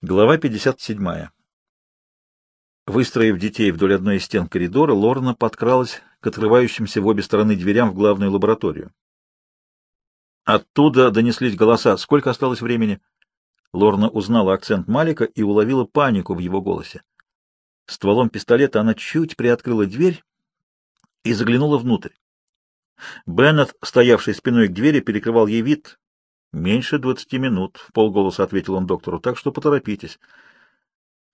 Глава 57. Выстроив детей вдоль одной из стен коридора, Лорна подкралась к открывающимся в обе стороны дверям в главную лабораторию. Оттуда донеслись голоса. Сколько осталось времени? Лорна узнала акцент Малика и уловила панику в его голосе. Стволом пистолета она чуть приоткрыла дверь и заглянула внутрь. Беннет, стоявший спиной к двери, перекрывал ей вид. Меньше двадцати минут, — в полголоса ответил он доктору, — так что поторопитесь.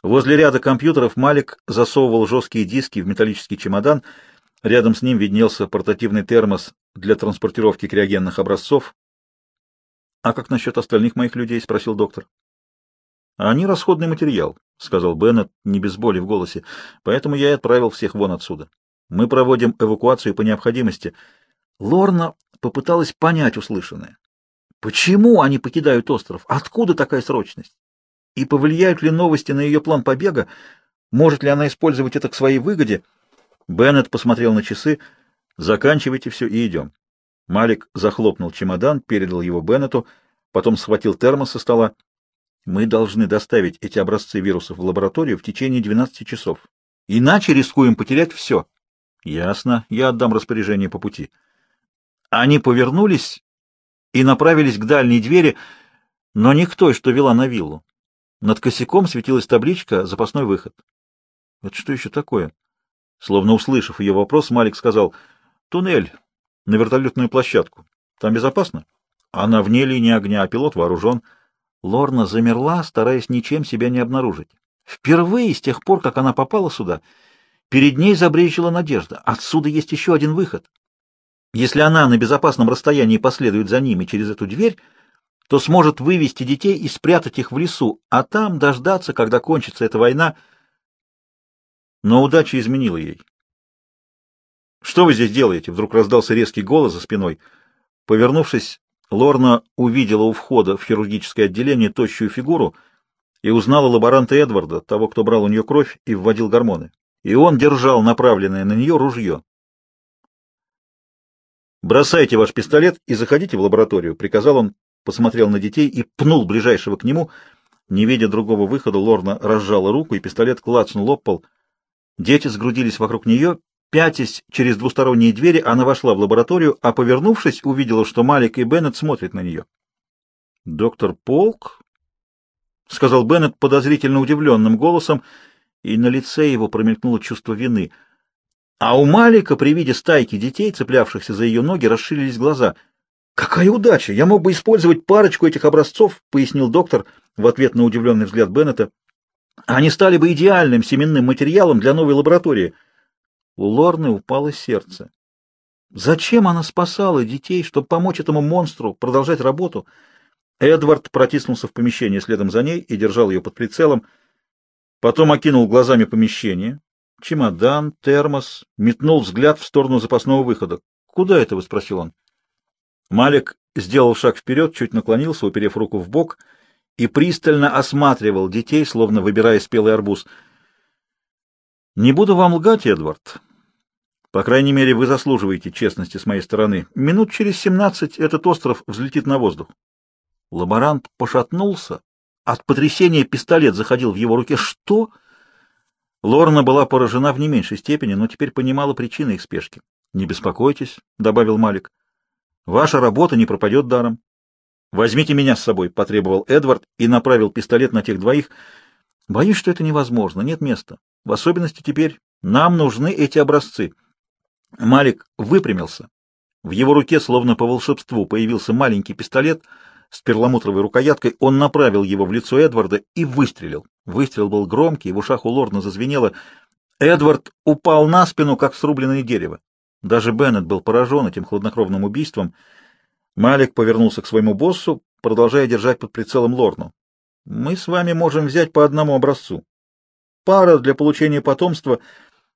Возле ряда компьютеров Малик засовывал жесткие диски в металлический чемодан. Рядом с ним виднелся портативный термос для транспортировки криогенных образцов. — А как насчет остальных моих людей? — спросил доктор. — Они расходный материал, — сказал Беннет, не без боли в голосе, — поэтому я и отправил всех вон отсюда. Мы проводим эвакуацию по необходимости. Лорна попыталась понять услышанное. Почему они покидают остров? Откуда такая срочность? И повлияют ли новости на ее план побега? Может ли она использовать это к своей выгоде? Беннет посмотрел на часы. Заканчивайте все и идем. Малик захлопнул чемодан, передал его Беннету, потом схватил термос со стола. Мы должны доставить эти образцы вирусов в лабораторию в течение 12 часов. Иначе рискуем потерять все. Ясно. Я отдам распоряжение по пути. Они повернулись и направились к дальней двери, но не к той, что вела на виллу. Над косяком светилась табличка «Запасной выход». Это что еще такое? Словно услышав ее вопрос, Малик сказал «Туннель на вертолетную площадку. Там безопасно?» Она вне линии огня, а пилот вооружен. Лорна замерла, стараясь ничем себя не обнаружить. Впервые с тех пор, как она попала сюда, перед ней забрежила надежда. Отсюда есть еще один выход. Если она на безопасном расстоянии последует за ними через эту дверь, то сможет вывести детей и спрятать их в лесу, а там дождаться, когда кончится эта война. Но удача изменила ей. «Что вы здесь делаете?» — вдруг раздался резкий голос за спиной. Повернувшись, Лорна увидела у входа в хирургическое отделение тощую фигуру и узнала лаборанта Эдварда, того, кто брал у нее кровь и вводил гормоны. И он держал направленное на нее ружье. «Бросайте ваш пистолет и заходите в лабораторию», — приказал он, посмотрел на детей и пнул ближайшего к нему. Не видя другого выхода, Лорна разжала руку, и пистолет клацнул об пол. Дети сгрудились вокруг нее. Пятясь через двусторонние двери, она вошла в лабораторию, а, повернувшись, увидела, что Малик и Беннет смотрят на нее. «Доктор Полк?» — сказал Беннет подозрительно удивленным голосом, и на лице его промелькнуло чувство вины — а у Малика при виде стайки детей, цеплявшихся за ее ноги, расширились глаза. «Какая удача! Я мог бы использовать парочку этих образцов», — пояснил доктор в ответ на удивленный взгляд Беннета. «Они стали бы идеальным семенным материалом для новой лаборатории». У Лорны упало сердце. Зачем она спасала детей, чтобы помочь этому монстру продолжать работу? Эдвард протиснулся в помещение следом за ней и держал ее под прицелом. Потом окинул глазами помещение, чемодан, термос, метнул взгляд в сторону запасного выхода. «Куда это вы?» — спросил он. Малик сделал шаг вперед, чуть наклонился, уперев руку в бок, и пристально осматривал детей, словно выбирая спелый арбуз. «Не буду вам лгать, Эдвард. По крайней мере, вы заслуживаете честности с моей стороны. Минут через семнадцать этот остров взлетит на воздух». Лаборант пошатнулся. От потрясения пистолет заходил в его руке. «Что?» Лорна была поражена в не меньшей степени, но теперь понимала причины их спешки. «Не беспокойтесь», — добавил Малик. «Ваша работа не пропадет даром. Возьмите меня с собой», — потребовал Эдвард и направил пистолет на тех двоих. «Боюсь, что это невозможно. Нет места. В особенности теперь нам нужны эти образцы». Малик выпрямился. В его руке, словно по волшебству, появился маленький пистолет — с перламутровой рукояткой, он направил его в лицо Эдварда и выстрелил. Выстрел был громкий, в ушах у Лорна зазвенело. Эдвард упал на спину, как срубленное дерево. Даже Беннет был поражен этим хладнокровным убийством. Малик повернулся к своему боссу, продолжая держать под прицелом Лорну. «Мы с вами можем взять по одному образцу. Пара для получения потомства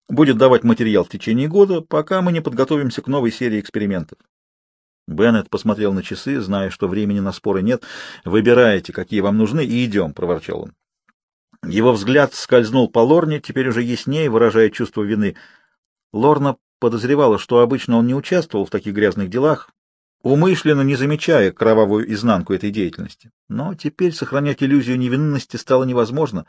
будет давать материал в течение года, пока мы не подготовимся к новой серии экспериментов. Беннет посмотрел на часы, зная, что времени на споры нет. «Выбирайте, какие вам нужны, и идем», — проворчал он. Его взгляд скользнул по Лорне, теперь уже яснее, выражая чувство вины. Лорна подозревала, что обычно он не участвовал в таких грязных делах, умышленно не замечая кровавую изнанку этой деятельности. Но теперь сохранять иллюзию невинности стало невозможно.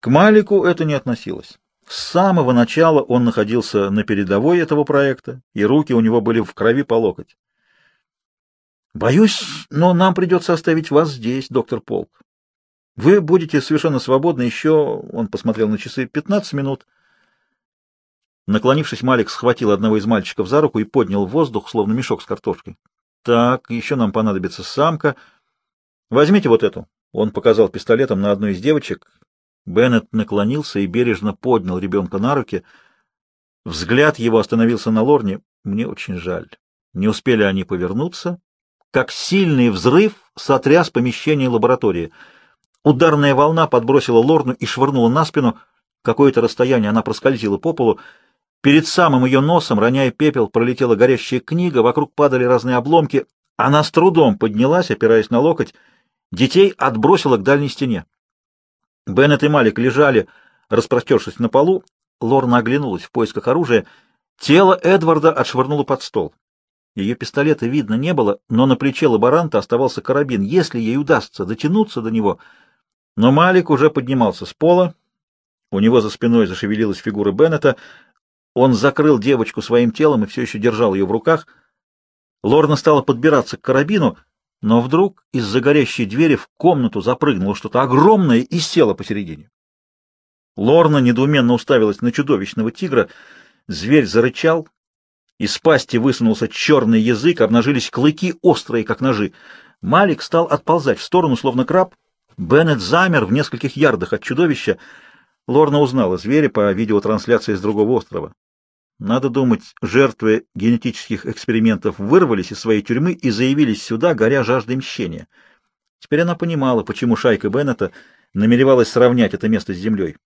К Малику это не относилось. С самого начала он находился на передовой этого проекта, и руки у него были в крови по локоть. «Боюсь, но нам придется оставить вас здесь, доктор Полк. Вы будете совершенно свободны еще...» — он посмотрел на часы. «Пятнадцать минут». Наклонившись, Малик схватил одного из мальчиков за руку и поднял в воздух, словно мешок с картошкой. «Так, еще нам понадобится самка. Возьмите вот эту». Он показал пистолетом на одну из девочек. Беннет наклонился и бережно поднял ребенка на руки. Взгляд его остановился на Лорне. Мне очень жаль. Не успели они повернуться, как сильный взрыв сотряс помещение лаборатории. Ударная волна подбросила Лорну и швырнула на спину. Какое-то расстояние она проскользила по полу. Перед самым ее носом, роняя пепел, пролетела горящая книга, вокруг падали разные обломки. Она с трудом поднялась, опираясь на локоть. Детей отбросила к дальней стене. Беннет и Малик лежали, распростершись на полу. Лорна оглянулась в поисках оружия. Тело Эдварда отшвырнуло под стол. Ее пистолета видно не было, но на плече лаборанта оставался карабин. Если ей удастся дотянуться до него... Но Малик уже поднимался с пола. У него за спиной зашевелилась фигура Беннета. Он закрыл девочку своим телом и все еще держал ее в руках. Лорна стала подбираться к карабину, но вдруг из-за горящей двери в комнату запрыгнуло что-то огромное и село посередине. Лорна недоуменно уставилась на чудовищного тигра. Зверь зарычал, из пасти высунулся черный язык, обнажились клыки, острые, как ножи. Малик стал отползать в сторону, словно краб. Беннет замер в нескольких ярдах от чудовища. Лорна узнала зверя по видеотрансляции с другого острова. Надо думать, жертвы генетических экспериментов вырвались из своей тюрьмы и заявились сюда, горя жаждой мщения. Теперь она понимала, почему шайка Беннета намеревалась сравнять это место с землей.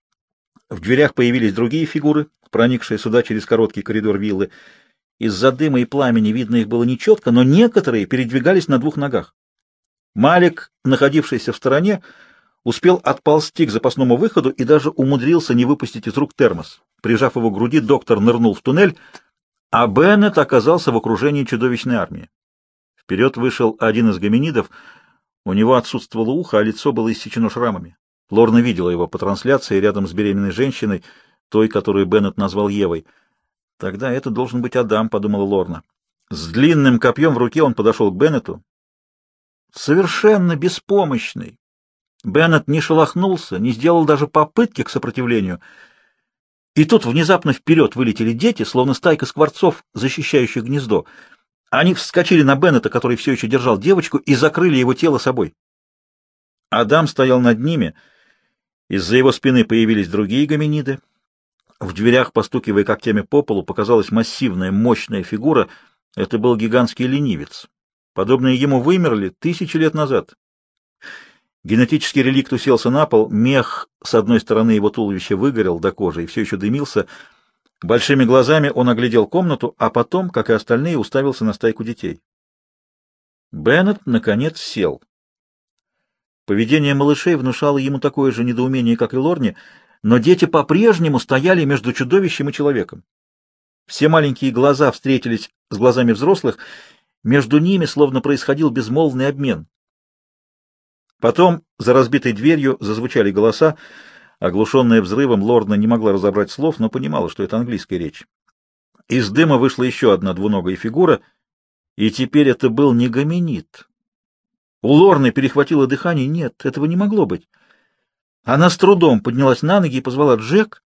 В дверях появились другие фигуры, проникшие сюда через короткий коридор виллы. Из-за дыма и пламени видно их было нечетко, но некоторые передвигались на двух ногах. Малик, находившийся в стороне, успел отползти к запасному выходу и даже умудрился не выпустить из рук термос. Прижав его к груди, доктор нырнул в туннель, а Беннет оказался в окружении чудовищной армии. Вперед вышел один из гоминидов. У него отсутствовало ухо, а лицо было иссечено шрамами. Лорна видела его по трансляции рядом с беременной женщиной, той, которую Беннет назвал Евой. «Тогда это должен быть Адам», — подумала Лорна. С длинным копьем в руке он подошел к Беннету. Совершенно беспомощный. Беннет не шелохнулся, не сделал даже попытки к сопротивлению. И тут внезапно вперед вылетели дети, словно стайка скворцов, защищающих гнездо. Они вскочили на Беннета, который все еще держал девочку, и закрыли его тело собой. Адам стоял над ними. Из-за его спины появились другие гоминиды. В дверях, постукивая когтями по полу, показалась массивная, мощная фигура. Это был гигантский ленивец. Подобные ему вымерли тысячи лет назад. Генетический реликт уселся на пол, мех с одной стороны его туловища выгорел до кожи и все еще дымился. Большими глазами он оглядел комнату, а потом, как и остальные, уставился на стайку детей. Беннет, наконец, сел. Поведение малышей внушало ему такое же недоумение, как и Лорни, но дети по-прежнему стояли между чудовищем и человеком. Все маленькие глаза встретились с глазами взрослых, между ними словно происходил безмолвный обмен. Потом за разбитой дверью зазвучали голоса. Оглушенная взрывом, Лорна не могла разобрать слов, но понимала, что это английская речь. Из дыма вышла еще одна двуногая фигура, и теперь это был не гоминид. У Лорны перехватило дыхание. Нет, этого не могло быть. Она с трудом поднялась на ноги и позвала Джек.